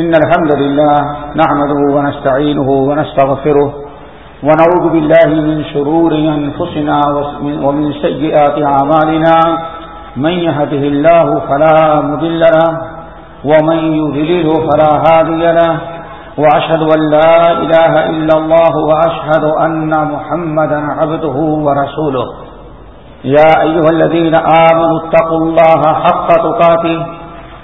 إن الحمد لله نحمده ونستعينه ونستغفره ونعوذ بالله من شرور أنفسنا ومن سيئات عمالنا من يهده الله فلا مدل له ومن يذلله فلا هادي له وأشهد أن لا إله إلا الله وأشهد أن محمدا عبده ورسوله يا أيها الذين آمنوا اتقوا الله حق تقاته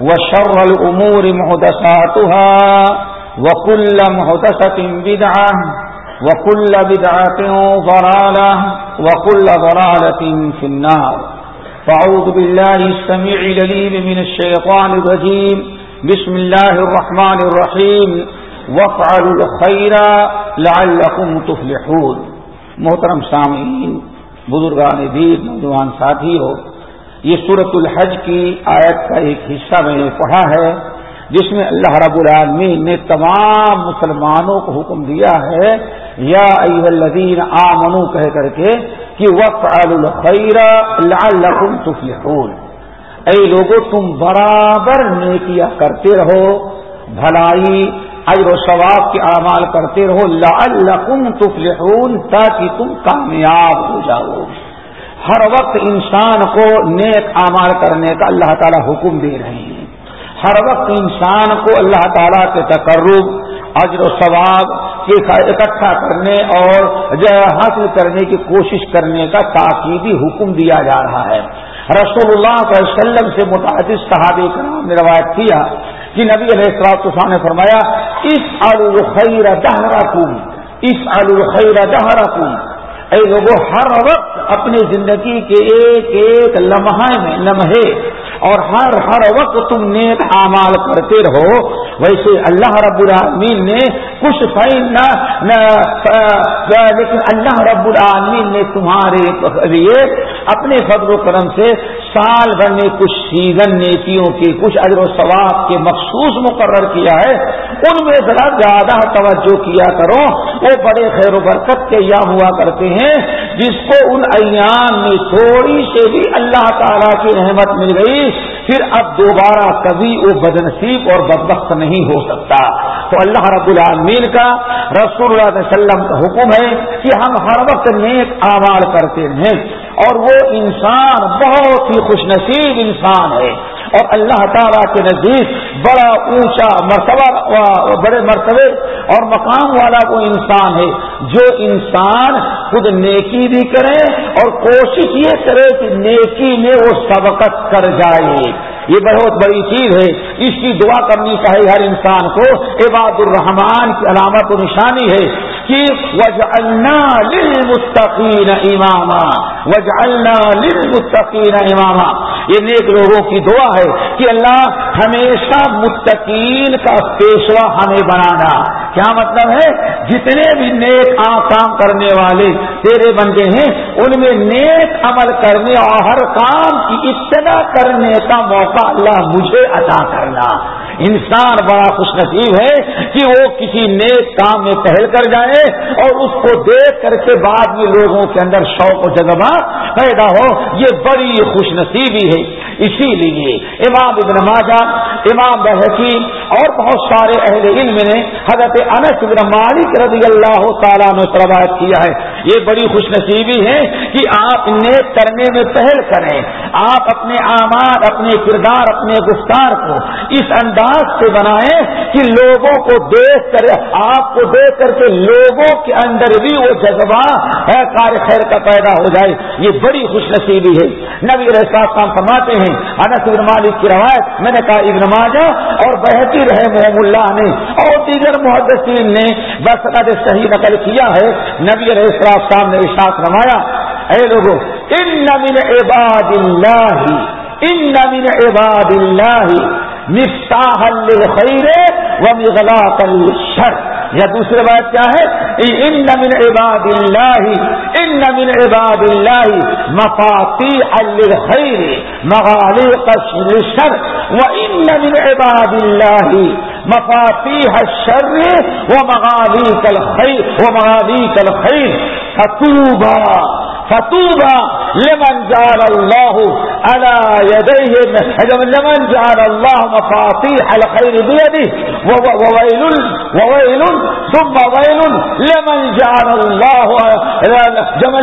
وشر الأمور محدثاتها وكل محدثة بدعة وكل بدعة ضرالة وكل ضرالة في النار. فعوذ بالله السميع لليم من الشيطان الرجيم. بسم الله الرحمن الرحيم. وافعلوا الخير لعلكم تفلحون. محترم سامعین، بزرگان دین، نوجوان ساتھی ہو یہ صورت الحج کی آیت کا ایک حصہ میں نے پڑھا ہے، جس میں اللہ رب العالمین نے تمام مسلمانوں کو حکم دیا ہے، یا الذین آمنو کہہ کر کے کہ وقت الخیر لعلکم تفلحون۔ اے لوگوں تم برابر نیکیاں کرتے رہو، بھلائی اجر و ثواب کے اعمال کرتے رہو لعلکم تفلحون تاکہ تم کامیاب ہو جاؤ۔ ہر وقت انسان کو نیک امال کرنے کا اللہ تعالیٰ حکم دے رہے ہیں۔ ہر وقت انسان کو اللہ تعالیٰ کے تقرب، اجر و ثواب کے اکٹھا کرنے اور حاصل کرنے کی کوشش کرنے کا تاکیدی حکم دیا جا رہا ہے۔ رسول اللہ علیہ وسلم سے متعدد صحابی کرام نے روایت کیا کہ نبی علیہ السلام نے فرمایا اس الخیر دہرا کم اس الخیر دہرا کم اے لوگوں ہر وقت اپنی زندگی کے ایک ایک لمحے میں لمحے اور ہر ہر وقت تم نیک اعمال کرتے رہو۔ ویسے اللہ رب العالمین نے کچھ فائن لیکن اللہ رب العالمین نے تمہارے لیے اپنے فضل و کرم سے سال بھر میں کچھ سیزن نیکیوں کے، کچھ اجر و ثواب کے مخصوص مقرر کیا ہے۔ ان میں ذرا زیادہ توجہ کیا کرو، وہ بڑے خیر و برکت کے یا ہوا کرتے ہیں، جس کو ان ایام میں تھوڑی سے بھی اللہ تعالیٰ کی رحمت مل گئی۔ پھر اب دوبارہ کبھی وہ بدنصیب اور بدبخت نہیں ہو سکتا۔ تو اللہ رب العالمین کا رسول اللہ علیہ وسلم کا حکم ہے کہ ہم ہر وقت نیک آمار کرتے ہیں اور وہ انسان بہت ہی خوش نصیب انسان ہے۔ اور اللہ تعالیٰ کے نزدیک بڑا اونچا مرتبہ بڑے مرتبے اور مقام والا وہ انسان ہے جو انسان خود نیکی بھی کرے اور کوشش یہ کرے کہ نیکی میں وہ سبقت کر جائے۔ یہ بہت بڑی چیز ہے۔ اس کی دعا کرنی چاہیے ہر انسان کو۔ عباد الرحمان کی علامت و نشانی ہے کہ وجعلنا للمتقین اماما وجعلنا للمتقین اماما یہ نیک لوگوں کی دعا ہے کہ اللہ ہمیشہ متقین کا پیشوا ہمیں بنانا۔ کیا مطلب ہے؟ جتنے بھی نیک کام کرنے والے تیرے بندے ہیں، ان میں نیک عمل کرنے اور ہر کام کی ابتدا کرنے کا موقع اللہ مجھے عطا کرنا۔ انسان بڑا خوش نصیب ہے کہ وہ کسی نیک کام میں پہل کر جائے اور اس کو دیکھ کر کے بعد میں لوگوں کے اندر شوق و جذبہ پیدا ہو، یہ بڑی خوش نصیبی ہے۔ اسی لیے امام ابن ماجہ، امام بحقیم اور بہت سارے اہل علم نے حضرت انس ابن مالک رضی اللہ تعالیٰ نے روایت کیا ہے۔ یہ بڑی خوش نصیبی ہے کہ آپ نیک کرنے میں پہل کریں۔ آپ اپنے اعمال، اپنے کردار، اپنے گفتار کو اس انداز سے بنائیں کہ لوگوں کو دیکھ کر، آپ کو دیکھ کر کے لوگوں کے اندر بھی وہ جذبہ ہے، کار خیر کا پیدا ہو جائے۔ یہ بڑی خوش نصیبی ہے۔ نبی کام فرماتے ہیں، انس ابن مالک کی روایت، میں نے کہا، ابن ماجہ اور بہتی رہے محم اللہ نے۔ اور دیگر محدثین نے بس صحیح نقل کیا ہے۔ نبی علیہ السلام نے اشاعت روایا اے لوگوں ان نمین عباد اللہ ان نمین عباد اللہ مفتاح للخیر و مغلاق للشر. یا دوسری بات کیا ہے؟ ان من عباد اللہ ان من عباد اللہ مفاتی الخیر مغالق الشر و ان من عباد اللہ مفاتی الشر و مغالق الخیر و مغالق الخیر فتوبہ فتوبہ لمن جعل الله على يديه لمن جعل الله مفاتيح الخير بيده وويل وويل ثم ويل لمن جعل الله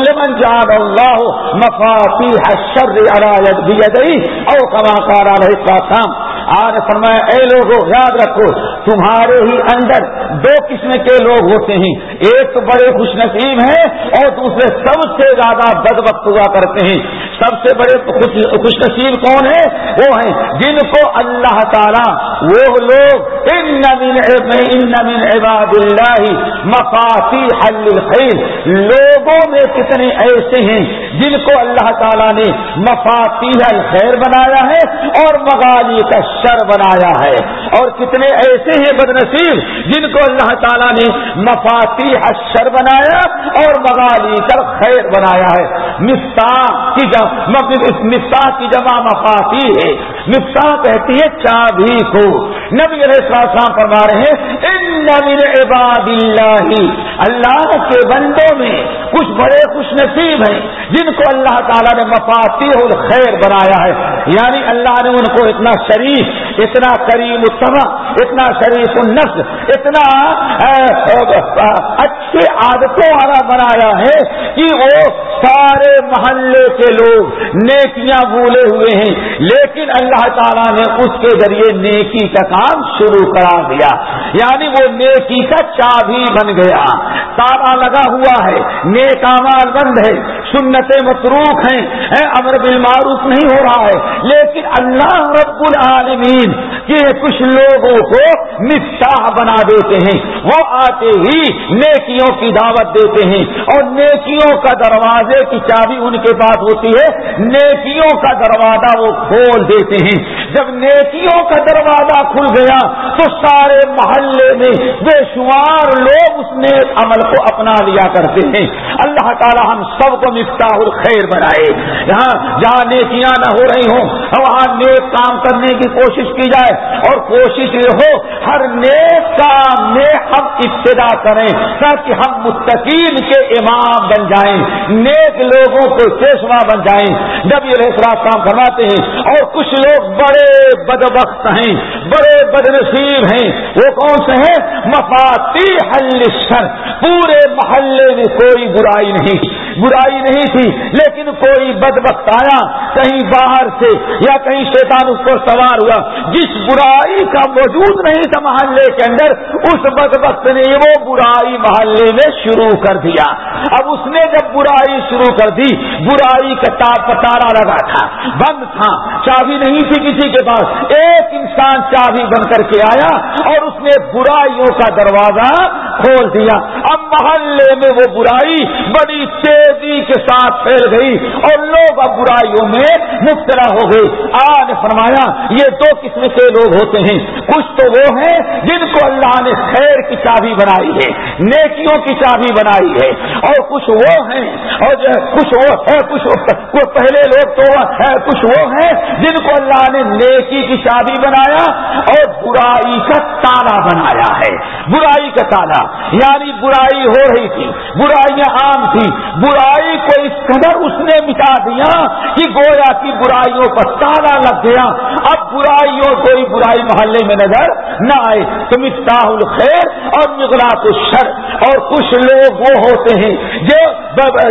لمن جعل الله مفاتيح الشر على بيديه او كما قال عليه السلام آج فرمایا، اے لوگوں یاد رکھو، تمہارے ہی اندر دو قسم کے لوگ ہوتے ہیں۔ ایک تو بڑے خوش نصیب ہیں اور دوسرے سب سے زیادہ بد وقت ہوا کرتے ہیں۔ سب سے بڑے خوش نصیب کون ہیں؟ وہ ہیں جن کو اللہ تعالیٰ وہ لوگ ان نمین عباد اللہ مفاتی الخیر لوگوں میں کتنے ایسے ہیں جن کو اللہ تعالیٰ نے مفاتی الخیر بنایا ہے اور مغالی کا شر بنایا ہے. اور کتنے ایسے ہیں بد نصیب جن کو اللہ تعالیٰ نے مفاتی شر بنایا اور مغالی کر خیر بنایا ہے. مفتا کی مفتا کی جمع مفاتی ہے. مفتا کہتی ہے چابی کو نبی علیہ السلام فرما رہے ہیں ان عباد اللہ اللہ کے بندوں میں کچھ بڑے خوش نصیب ہیں، جن کو اللہ تعالیٰ نے مفاتی اور خیر بنایا ہے۔ یعنی اللہ نے ان کو اتنا شریف، اتنا کریم السما اتنا شریف النفس، اتنا اچھے عادتوں والا بنایا ہے کہ وہ سارے محلے کے لوگ نیکیاں بھولے ہوئے ہیں، لیکن اللہ تعالیٰ نے اس کے ذریعے نیکی کا کام شروع کرا دیا۔ یعنی وہ نیکی کا چابی بن گیا۔ تالا لگا ہوا ہے نیکامال بند ہے سنتیں مصروف ہیں۔ امر بالمعروف نہیں ہو رہا ہے۔ لیکن اللہ رب العالمین کے کچھ لوگوں کو مفتاح بنا دیتے ہیں۔ وہ آتے ہی نیکیوں کی دعوت دیتے ہیں اور نیکیوں کا دروازے کی چابی ان کے پاس ہوتی ہے، نیکیوں کا دروازہ وہ کھول دیتے ہیں۔ جب نیکیوں کا دروازہ کھل گیا تو سارے محلے میں بے شمار لوگ اس نیک عمل کو اپنا لیا کرتے ہیں۔ اللہ تعالی ہم سب کو مفتاح الخیر بنائے۔ یہاں جہاں نیکیاں نہ ہو رہی ہوں، وہاں نیک کام کرنے کی کوشش کی جائے۔ اور کوشش یہ ہو، ہر نیک کام میں ہم ابتدا کریں تاکہ ہم مستقیم کے امام بن جائیں۔ نیک لوگوں کو چشمہ بن جائیں۔ جب یہ کام فرماتے ہیں، اور کچھ لوگ بڑے بدبخت ہیں، بڑے بد نصیب ہیں۔ وہ کون سے ہیں؟ مفاتی حل پورے محلے میں کوئی برائی نہیں۔ برائی نہیں تھی، لیکن کوئی بد وقت آیا، کہیں باہر سے یا کہیں شیطان اس کو سوار ہوا۔ جس برائی کا موجود نہیں تھا محلے کے اندر، اس بد وقت نے وہ برائی محلے میں شروع کر دیا۔ اب اس نے جب برائی شروع کر دی، برائی کا تارا لگا تھا، بند تھا، چابی نہیں تھی کسی کے پاس۔ ایک انسان چابی بن کر کے آیا اور اس نے برائیوں کا دروازہ کھول دیا۔ اب محلے میں وہ برائی بڑی تیزی کے ساتھ پھیل گئی اور لوگ اب برائیوں میں مبتلا ہو گئے۔ آج فرمایا، یہ دو قسم کے لوگ ہوتے ہیں۔ کچھ تو وہ ہیں جن کو اللہ نے خیر کی چابی بنائی ہے، نیکیوں کی چابی بنائی ہے۔ اور کچھ وہ ہیں، اور کچھ وہ ہے کچھ وہ پہلے لوگ تو ہے کچھ وہ ہیں جن کو اللہ نے نیکی کی چابی بنایا اور برائی کا تالا بنایا ہے۔ برائی کا تالا یعنی برائی ہو رہی تھی، برائیاں عام تھی برائی کو اس قدر اس نے مٹا دیا کہ گویا کی برائیوں پر تالا لگ گیا۔ اب برائیوں کوئی برائی محلے میں نظر نہ آئے۔ تو مفتاح الخیر اور نگلا الشر اور کچھ لوگ وہ ہوتے ہیں جو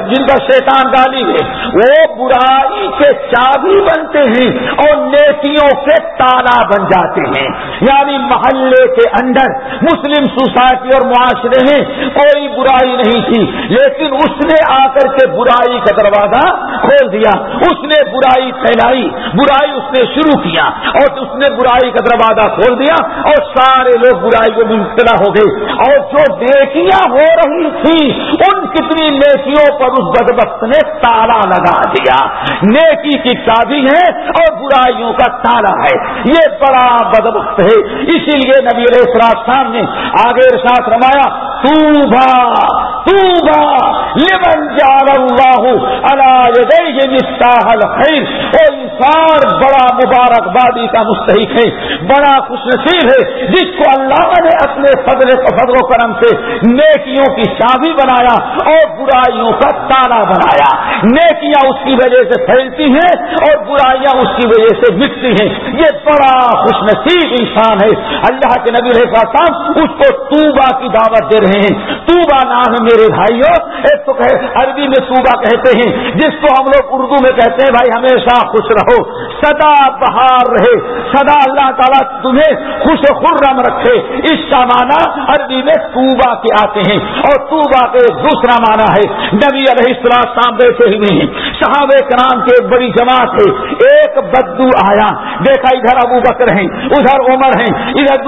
جن کا شیطان گالی ہے وہ برائی کے چابی بنتے ہیں اور نیکیوں کے تالا بن جاتے ہیں۔ یعنی محلے کے اندر مسلم سوسائٹی اور معاشرے میں کوئی برائی نہیں تھی، لیکن اس نے آ کر کے برائی کا دروازہ کھول دیا۔ اس نے برائی پھیلائی، برائی اس نے شروع کیا اور اس نے برائی کا دروازہ کھول دیا اور سارے لوگ برائی کو مبتلا ہو گئے۔ اور جو نیکیاں ہو رہی تھی ان کتنی نیکیوں پر اس بدبخت نے تالا لگا دیا۔ نیکی کی چابی ہے اور برائیوں کا تالا ہے۔ یہ بڑا بدبخت ہے۔ اسی لیے نبی علیہ السلام نے آگے ارشاد رمایا تو با تو با لمن جعل اللہ علی یدیہ مفتاح الخیر۔ او انسان، بڑا مبارکبادی کا مستحق ہے، بڑا خوش نصیب ہے، جس کو اللہ نے اپنے فضل فضل و کرم سے نیکیوں کی شادی بنایا اور برائیوں کا تالا بنایا۔ نیکیاں اس کی وجہ سے پھیلتی ہیں اور برائیاں اس کی وجہ سے مٹتی ہیں۔ یہ بڑا خوش نصیب انسان ہے۔ اللہ کے نبی رہا اس کو توبا کی دعوت دے رہے ہیں۔ توبا نام ہے میرے بھائیوں ایک تو عربی میں صوبہ کہتے ہیں، جس کو ہم لوگ اردو میں کہتے ہیں، بھائی ہمیشہ خوش رہو سدا بہار رہے سدا اللہ تعالیٰ تمہیں خوش خرم رکھے۔ اس کا معنی عربی میں صوبہ کے آتے ہیں، اور توبا کے دوسرا معنی ہے، نبی علیہ السلام بیٹھے ہوئے ہیں صحاب کرام کے ایک بڑی جماعت ہے ایک بدو آیا۔ دیکھا ادھر ابو بکر ہیں، ادھر عمر ہیں، ادھر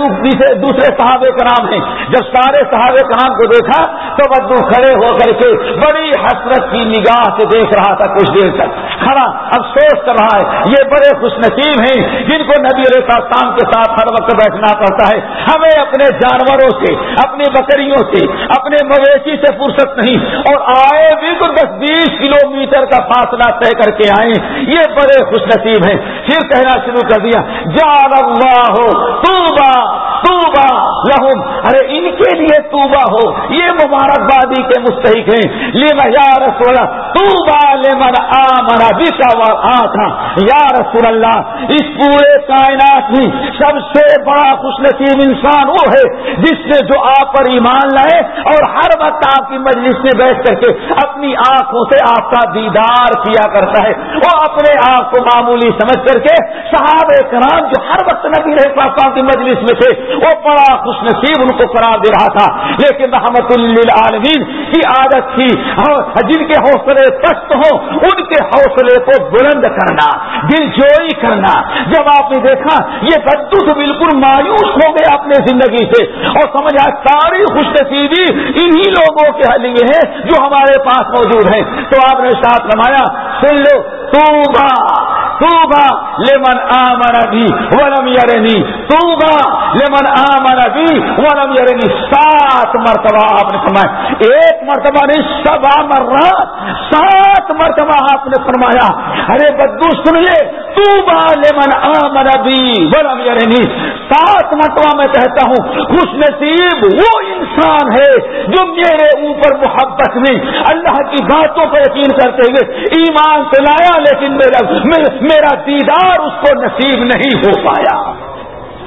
دوسرے صحاب کرام ہیں۔ جب سارے صحاب کرام کو دیکھا تو بدو کھڑے ہو کر کے بڑی حسرت کی نگاہ سے دیکھ رہا تھا کچھ دیر تک۔ کھڑا، افسوس کر رہا ہے۔ یہ بڑے خوش نصیب ہیں، جن کو نبی علیہ السلام کے ساتھ ہر وقت بیٹھنا پڑتا ہے۔ ہمیں اپنے جانوروں سے، اپنی بکریوں سے، اپنے مویشی سے فرصت نہیں۔ اور آئے بھی تو دس بیس کلو میٹر کا فاصلہ طے کر کے آئے یہ بڑے خوش نصیب ہیں۔ پھر کہنا شروع کر دیا جان اللہ ہو توبا توبا لہم۔ ارے، ان کے لیے توبہ ہو۔ یہ مبارکبادی کے مستحق ہیں۔ لیما یا رسول توبا لمن آمنا بکا تھا یا رسول اللہ، اس پورے کائنات میں سب سے بڑا خوش نصیب انسان وہ ہے جس نے جو آپ پر ایمان لائے اور ہر وقت آپ کی مجلس میں بیٹھ کر کے اپنی آنکھوں سے آپ کا دیدار کیا کرتا ہے۔ وہ اپنے آپ کو معمولی سمجھ کر کے صحاب کرام جو ہر وقت نبی رہے کی مجلس میں تھے، وہ بڑا خوش نصیب ان کو قرار دے رہا تھا۔ لیکن رحمت للعالمین کی عادت تھی ہاں، جن کے حوصلے پست ہوں ان کے حوصلے کو بلند کرنا، دل جوئی کرنا۔ جب آپ نے دیکھا، یہ بدو تو بالکل مایوس ہو گئے اپنے زندگی سے۔ اور سمجھا ساری خوش نصیبی انہی لوگوں کے لیے ہے جو ہمارے پاس موجود ہیں۔ تو آپ نے ساتھ رمایا سن لو توبا توبا لمن آمن بھی ولم یرنی توبا لمن آمن بھی ولم یرنی۔ سات مرتبہ آپ نے فرمایا۔ ایک مرتبہ نہیں سب مرنا سات مرتبہ آپ نے فرمایا۔ ارے بدو سنیے توبا لمن آمن بھی ولم یرنی۔ سات مرتبہ میں کہتا ہوں، خوش نصیب وہ انسان ہے جو میرے اوپر محبت میں اللہ کی باتوں پر یقین کرتے ہوئے ایمان سے لایا لیکن میرا میرا دیدار اس کو نصیب نہیں ہو پایا۔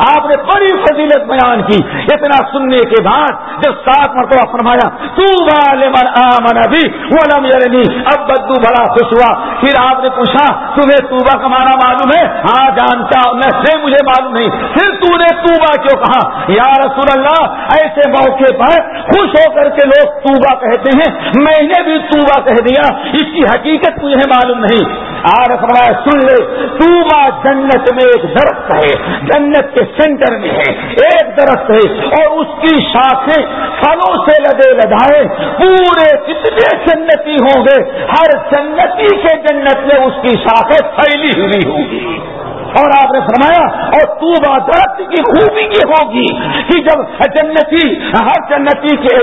آپ نے بڑی فضیلت بیان کی، اتنا سننے کے بعد جب سات مرتبہ فرمایا، تو آمن ابھی وہ اب بدو بڑا خوش ہوا۔ پھر آپ نے پوچھا، تمہیں توبا کا مانا معلوم ہے؟ ہاں جانتا میں سے مجھے معلوم نہیں۔ پھر تو نے توبا کیوں کہا؟ یا رسول اللہ، ایسے موقع پر خوش ہو کر کے لوگ توبا کہتے ہیں۔ میں نے بھی توبا کہہ دیا، اس کی حقیقت مجھے معلوم نہیں۔ آر فرمایا، سن لے توبا جنت میں ایک درخت ہے، جنت کے سینٹر میں ہے، ایک درخت ہے، اور اس کی شاخیں پھلوں سے لدے لدائے، پورے کتنے جنتی ہوں گے، ہر جنتی کے جنت میں اس کی شاخیں پھیلی ہوئی ہوں گی۔ اور آپ نے فرمایا، اور تو درخت کی خوبی یہ ہوگی کہ جب جنتی ہر جنتی کے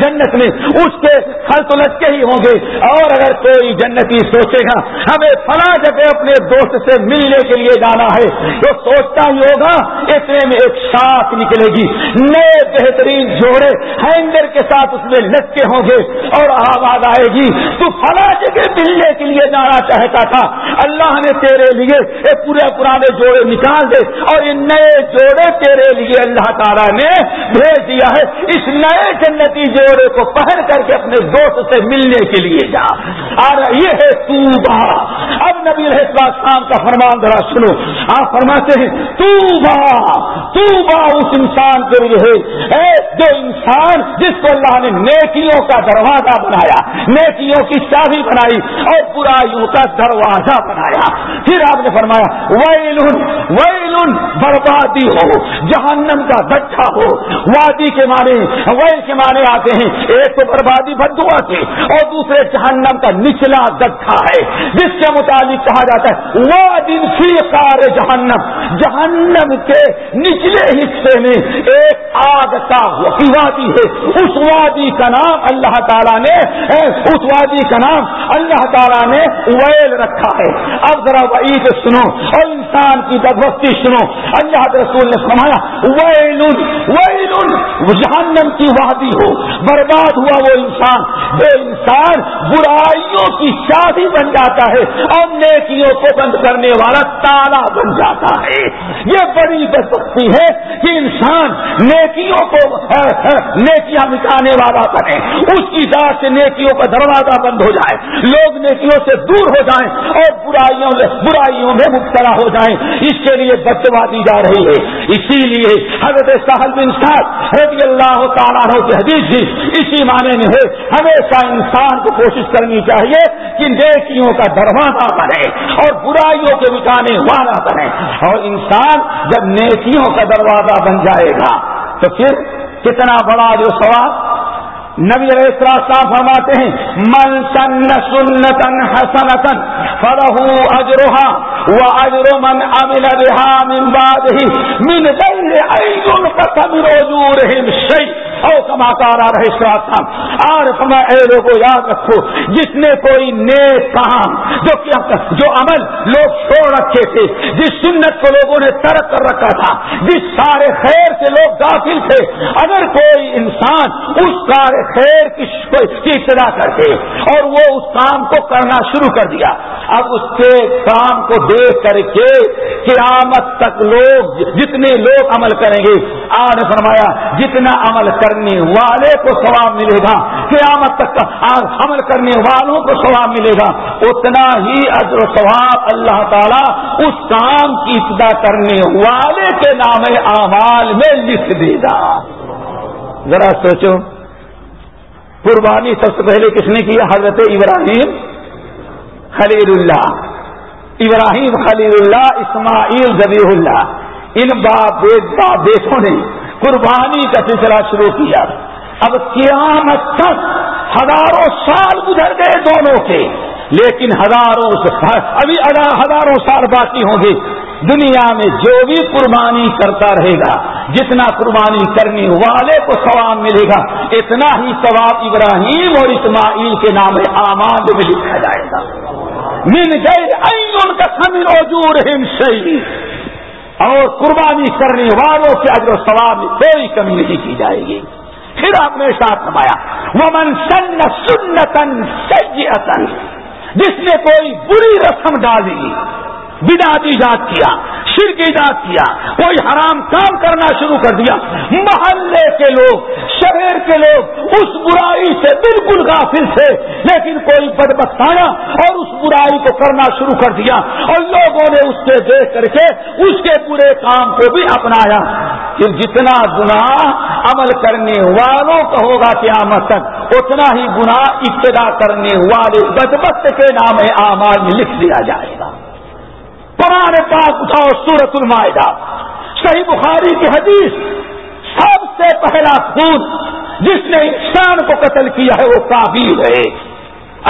جنت میں اس کے پھل تو لٹکے ہی ہوں گے۔ اور اگر کوئی جنتی سوچے گا، ہمیں فلاں جگہ اپنے دوست سے ملنے کے لیے جانا ہے، تو سوچتا ہی ہوگا، اتنے میں ایک ساتھ نکلے گی۔ نئے بہترین جوڑے ہینگر کے ساتھ اس میں لٹکے ہوں گے اور آواز آئے گی، تو فلاں جگہ ملنے کے لیے جانا چاہتا تھا۔ اللہ نے تیرے لیے پورے پرانے جوڑے نکال دے اور ان نئے جوڑے تیرے لیے اللہ تعالیٰ نے بھیج دیا ہے۔ اس نئے جنتی جوڑے کو پہن کر کے اپنے دوست سے ملنے کے لیے جا۔ اور یہ ہے تو اب نبی شام کا فرمان ذرا سنو۔ آپ فرماتے ہیں تو با اس انسان کے لیے ہے۔ جو انسان جس کو اللہ نے نیکیوں کا دروازہ بنایا، نیکیوں کی چابی بنائی اور برائیوں کا دروازہ بنایا۔ پھر آپ نے فرمایا وہ ویلن ویلن، بربادی ہو، جہنم کا دچھا ہو۔ وادی کے معنی، ویل کے معنی آتے ہیں، ایک تو بربادی بدوا کے، اور دوسرے جہنم کا نچلا دچھا ہے۔ جس کے مطابق کہا جاتا ہے وادن فی کار جہنم۔ جہنم کے نچلے حصے میں ایک آگ کا وادی ہے۔ اس وادی کا نام اللہ تعالیٰ نے، اس وادی کا نام اللہ تعالیٰ نے ویل رکھا ہے۔ اب ذرا وعید سنو۔ اور انسان کی بدبستی سنو، اللہ کے رسول نے سمایا ویل ویل جہنم کی وادی ہو۔ برباد ہوا وہ انسان۔ بے انسان برائیوں کی شادی بن جاتا ہے۔ اور نیکیوں کو بند کرنے والا تالا بن جاتا ہے۔ یہ بڑی بدبختی ہے کہ انسان نیکیوں کو نیکیاں مٹانے والا بنے۔ اس کی ذات سے نیکیوں کا دروازہ بند ہو جائے۔ لوگ نیکیوں سے دور ہو جائیں اور برائیوں برائیوں میں مبتلا ہو جائیں، اس کے لیے بدوا دی جا رہی ہے۔ اسی لیے حضرت صاحب بن رضی اللہ تعالیٰ کی حدیث بھی اسی معنی میں ہے۔ ہمیشہ انسان کو کوشش کرنی چاہیے کہ نیکیوں کا دروازہ بنے اور برائیوں کے مٹانے والا بنے۔ اور انسان جب نیکیوں کا دروازہ بن جائے گا تو پھر کتنا بڑا جو سوال نبی علیہ السلام فرماتے ہیں، من سن سنتن حسنتن فرح اجرها واجر من عمل بها من بعده من غير ان قسم اجورهم شيء او کما کارا رہے تھا اور اے لوگوں یاد رکھو، جس نے کوئی نیک کام جو جو عمل لوگ چھوڑ رکھے تھے، جس سنت کو لوگوں نے ترک کر رکھا تھا، جس سارے خیر سے لوگ داخل تھے، اگر کوئی انسان اس سارے خیر کی ابتدا کرتے اور وہ اس کام کو کرنا شروع کر دیا۔ اب اس کے کام کو دیکھ کر کے قیامت تک لوگ جتنے لوگ عمل کریں گے، آج فرمایا، جتنا عمل کرنے والے کو ثواب ملے گا، قیامت تک عمل کرنے والوں کو ثواب ملے گا۔ اتنا ہی اجر و ثواب اللہ تعالیٰ اس کام کی ابتدا کرنے والے کے نام اعمال میں لکھ دے گا۔ ذرا سوچو۔ قربانی سب سے پہلے کس نے کیا؟ حضرت ابراہیم خلیل اللہ ابراہیم خلیل اللہ اسماعیل ذبیح اللہ ان باپ نے قربانی کا سلسلہ شروع کیا۔ اب قیامت تک ہزاروں سال گزر گئے دونوں کے، لیکن ہزاروں ابھی ہزاروں سال باقی ہوں گے۔ دنیا میں جو بھی قربانی کرتا رہے گا جتنا قربانی کرنے والے کو ثواب ملے گا، اتنا ہی ثواب ابراہیم اور اسماعیل کے نام آماد میں لکھا جائے گا۔ من گئے ان کا سمیر وجور اور قربانی کرنے والوں کے اجر و ثواب میں کوئی کمی نہیں کی جائے گی۔ پھر آپ نے ساتھ نمایا وہ من سن سنتن سیتن جس نے کوئی بری رسم ڈالی بنا ایجاد کیا، شرک ایجاد کیا، کوئی حرام کام کرنا شروع کر دیا۔ محلے کے لوگ، شہر کے لوگ اس برائی سے بالکل غافل تھے، لیکن کوئی بدبختانہ اور اس برائی کو کرنا شروع کر دیا اور لوگوں نے اس سے دیکھ کر کے اس کے برے کام کو بھی اپنایا۔ پھر جتنا گناہ عمل کرنے والوں کا ہوگا قیامت تک، اتنا ہی گناہ ابتدا کرنے والے بدبخت کے نام اعمال میں لکھ دیا جائے گا۔ قرآن پاک اٹھاؤ سورت المائدہ۔ صحیح بخاری کی حدیث سب سے پہلا خون جس نے انسان کو قتل کیا ہے، وہ کابیر ہے۔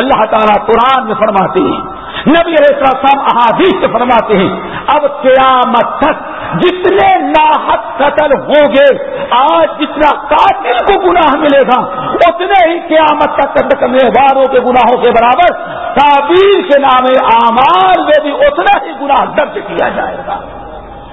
اللہ تعالیٰ قرآن میں فرماتے ہیں، نبی علیہ السلام احادیث سے فرماتے ہیں، اب قیامت تک جتنے ناحق قتل ہوں گے، آج جتنا قاتل کو گناہ ملے گا، اتنے ہی قیامت تک قتل کرنے کے گناہوں کے برابر تعبیر کے نام اعمال میں بھی اتنا ہی گناہ درج کیا جائے گا۔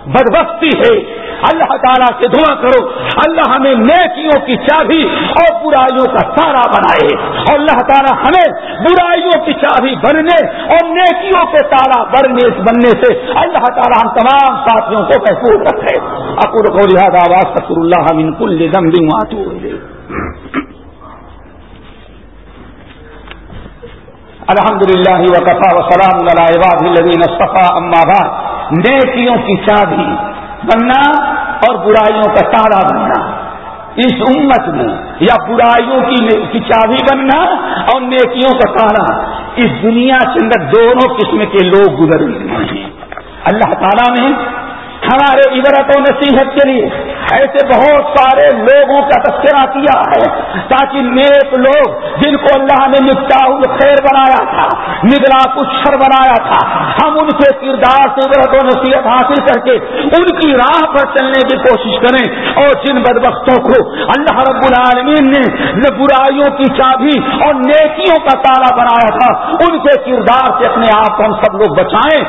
بدبختی ہے۔ اللہ تعالیٰ سے دعا کرو۔ اللہ ہمیں نیکیوں کی چابی اور برائیوں کا تارا بنائے۔ اور اللہ تعالیٰ ہمیں برائیوں کی چابی بننے اور نیکیوں کے تارا بننے بننے سے اللہ تعالیٰ ہم تمام ساتھیوں کو محفوظ رکھے۔ اکر کو لہٰذا آواز تقر اللہ من کل الحمد للہ وقفا وسلام عباد الدین صفا اما بعد۔ نیکیوں کی چابی بننا اور برائیوں کا تارا بننا۔ اس امت میں یا برائیوں کی چابی بننا اور نیکیوں کا تارا اس دنیا کے اندر دونوں قسم کے لوگ گزر ہیں۔ اللہ تعالیٰ نے ہمارے عبرت و نصیحت کے لیے ایسے بہت سارے لوگوں کا تذکرہ کیا ہے تاکہ نیک لوگ جن کو اللہ نے نپٹا خیر بنایا تھا نگلا کچھ بنایا تھا، ہم ان کے کردار سے عبرت و نصیحت حاصل کر کے ان کی راہ پر چلنے کی کوشش کریں۔ اور جن بدبختوں کو اللہ رب العالمین نے برائیوں کی چابی اور نیکیوں کا تالا بنایا تھا، ان کے کردار سے اپنے آپ کو ہم سب لوگ بچائیں۔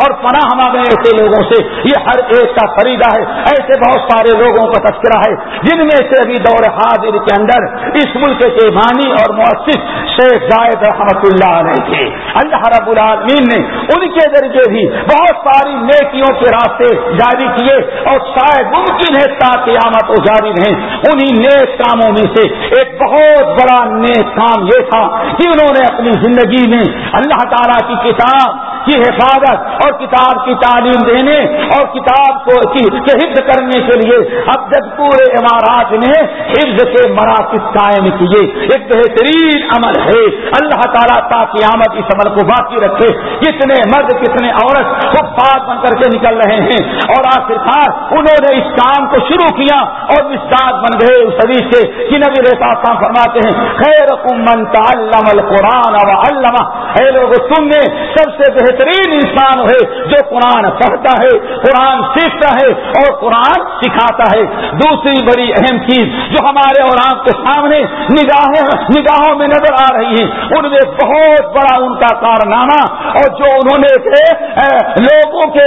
اور پناہ ہمارے ایسے لوگوں سے، یہ ہر ایک کا خریدا ہے۔ ایسے بہت سارے لوگوں کا تذکرہ ہے، جن میں سے ابھی دور حاضر کے اندر اس ملک کے بانی اور مؤثر شیخ زائد رحمت اللہ علیہ تھے۔ اللہ رب العالمین نے ان کے ذریعے بھی بہت ساری نیکیوں کے راستے جاری کیے اور شاید ممکن ہے تا قیامت و جاری رہیں۔ انہی نیک کاموں میں سے ایک بہت بڑا نیک کام یہ تھا کہ انہوں نے اپنی زندگی میں اللہ تعالیٰ کی کتاب کی حفاظت اور کتاب کی تعلیم دینے اور کتاب کو حفظ کرنے کے لیے اب جب پورے عمارات نے حفظ کے مراکز قائم کیے، ایک بہترین عمل ہے۔ اللہ تعالیٰ تا قیامت اس عمل کو باقی رکھے۔ کتنے مرد، کتنے عورت خود پاک بن کر کے نکل رہے ہیں۔ اور آخر آخرکار انہوں نے اس کام کو شروع کیا اور استاد بن گئے اس حدیث سے کہ نبی رہتا فرماتے ہیں خیر من تعلم القرآن و علامہ اے لوگ تم نے سب سے بہتر بہترین انسان ہے جو قرآن پڑھتا ہے، قرآن سیکھتا ہے اور قرآن سکھاتا ہے۔ دوسری بڑی اہم چیز جو ہمارے اور آپ کے سامنے نگاہیں نگاہوں میں نظر آ رہی ہے ان میں بہت بڑا ان کا کارنامہ اور جو انہوں نے تھے لوگوں کے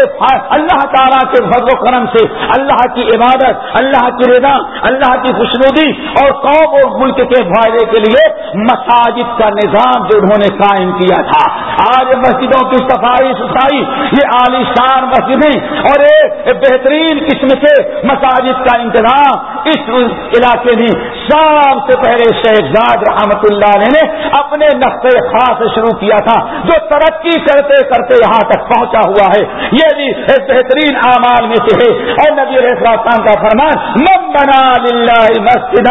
اللہ تعالیٰ کے فضل و کرم سے اللہ کی عبادت، اللہ کی رضا، اللہ کی خوشنودی اور قوم اور ملک کے فائدے کے لیے مساجد کا نظام جو انہوں نے قائم کیا تھا۔ آج مسجدوں کی صفائی ستھرائی یہ عالیشان مسجدیں اور ایک بہترین قسم کے مساجد کا انتظام اس علاقے میں سب سے پہلے شہزاد رحمت اللہ علیہ نے اپنے نقطے خاص شروع کیا تھا، جو ترقی کرتے کرتے یہاں تک پہنچا ہوا ہے۔ یہ بھی بہترین اعمال میں سے ہے۔ اور نبی خان کا فرمان، من بنا للہ مسجد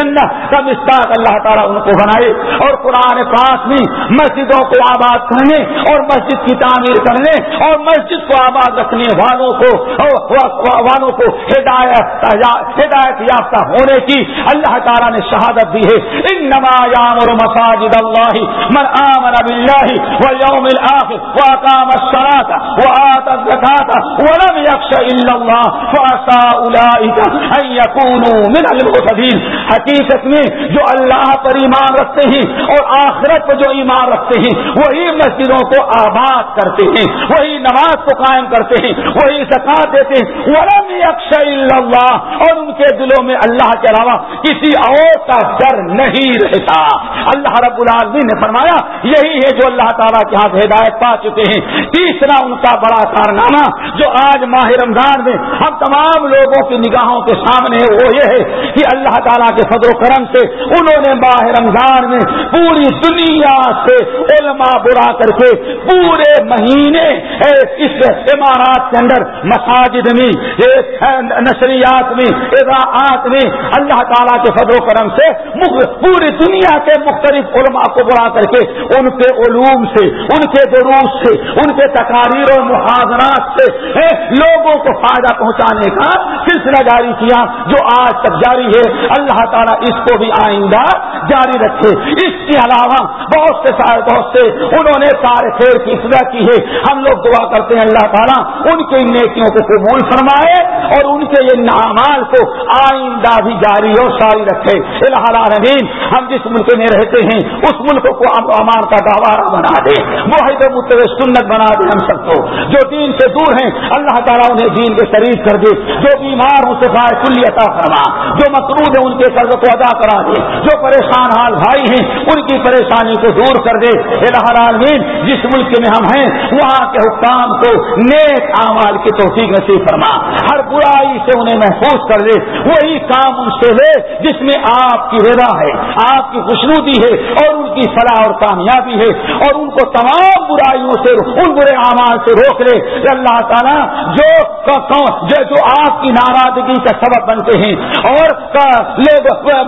اللہ کب اس اللہ تعالیٰ ان کو بنائے۔ اور قرآن پاک میں مسجدوں کو آباد کرنے اور مسجد کی تعمیر کرنے اور مسجد کو آباد رکھنے والوں کو والوں کو ہدایت ہدایت یافتہ ہونے کی اللہ تعالیٰ نے شہادت دی ہے۔ ان نمایام اور مساجد اللہ من آمن باللہ واليوم الآخر وأقام الصلاة وآت الزكاة ولم يخش إلا الله فأسى أولئك أن يكونوا من المعتدين حقیقت میں جو اللہ پر ایمان رکھتے ہیں اور آخرت پر جو ایمان رکھتے ہیں، وہی مسجدوں کو آباد کرتے ہیں، وہی نماز کو قائم کرتے ہیں، وہی زکات دیتے ہیں۔ ورم اللہ، اور ان کے دلوں میں اللہ کے علاوہ کسی اور کا ڈر نہیں رہتا۔ اللہ رب العالمین نے فرمایا، یہی ہے جو اللہ تعالیٰ کے ہاتھ ہدایت پا چکے ہیں۔ تیسرا ان کا بڑا کارنامہ جو آج ماہ رمضان میں ہم تمام لوگوں کی نگاہوں کے سامنے وہ یہ ہے کہ اللہ تعالیٰ کے فضل و کرم سے انہوں نے ماہ رمضان میں پوری دنیا سے علماء برا کر کے پورے مہینے اس عمارات کے اندر مساجد میں نشریات میں اضاعات میں اللہ تعالیٰ کے فضل و کرم سے پوری دنیا کے مختلف علماء کو برا کر کے ان کے علوم سے، ان کے دروس سے، ان کے تقاریر اور محاذرات سے لوگوں کو فائدہ پہنچانے کا سلسلہ جاری کیا جو آج تک جاری ہے۔ اللہ تعالیٰ اس کو بھی آئندہ جاری رکھے۔ اس کے علاوہ بہت سے سارے بہت سے انہوں نے سارے خیر کی اصلاح کی ہے۔ ہم لوگ دعا کرتے ہیں اللہ تعالیٰ ان کی نیکیوں کو قبول فرمائے اور ان کے یہ نامال کو آئندہ بھی جاری اور ساری رکھے۔ العالمین، ہم جس ملک میں رہتے ہیں، اس ملک کو امان کا گوارا بنا دے۔ معاہد متو سنت بنا دے ہم سب کو۔ جو دین سے دور ہیں، اللہ تعالیٰ انہیں دین کے شریف کر دے۔ جو بیمار ہوں سفائے کلی عطا فرما۔ جو مقروض ہے ان کے قرض کو ادا کرا دے۔ جو پریشان حال بھائی ہیں، ان کی پریشانی کو دور کر دے۔ العالمین، جس ملک میں ہم ہیں، وہاں کے حکام کو نیک اعمال کی توفیق نصیب فرما۔ ہر برائی سے انہیں محفوظ کر دے وہی کام ان سے لے جس میں آپ کی رضا ہے، آپ کی خوشنودی ہے اور ان کی صلاح اور کامیابی ہے۔ اور ان کو تمام برائیوں سے، ان برے اعمال سے روک لے۔ اللہ تعالیٰ، جو جو آپ کی ناراضگی کا سبب بنتے ہیں اور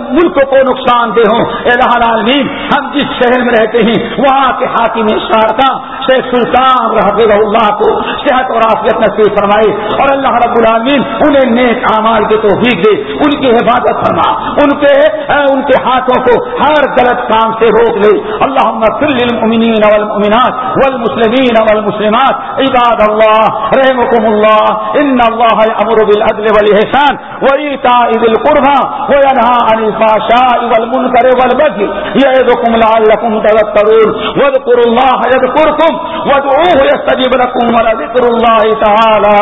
ملک کو نقصان دے ہوں۔ العالمین، ہم جس شہر میں رہتے ہیں وہاں کے حاکم شارکا شیخ سلطان رحب اللہ کو صحت اور آفیت نصیب فرمائے اور اللہ رب العالمین انہیں نیک اعمال کے توفیق دے۔ ان کی حفاظت فرما۔ ان کے ان کے ہاتھوں کو ہر غلط کام سے روک لے۔ اللہ للمؤمنین والمؤمنات والمسلمین والمسلمات۔ عباد اللہ رحمكم اللہ۔ ان اللہ امر بالعدل والاحسان وایتاء ذی القربى وینهى عن الفحشاء والمنکر والبغي یعظکم لعلکم تشکرون واذکروا اللہ یذکرکم وادعوه يستجب لكم ولذکر اللہ تعالی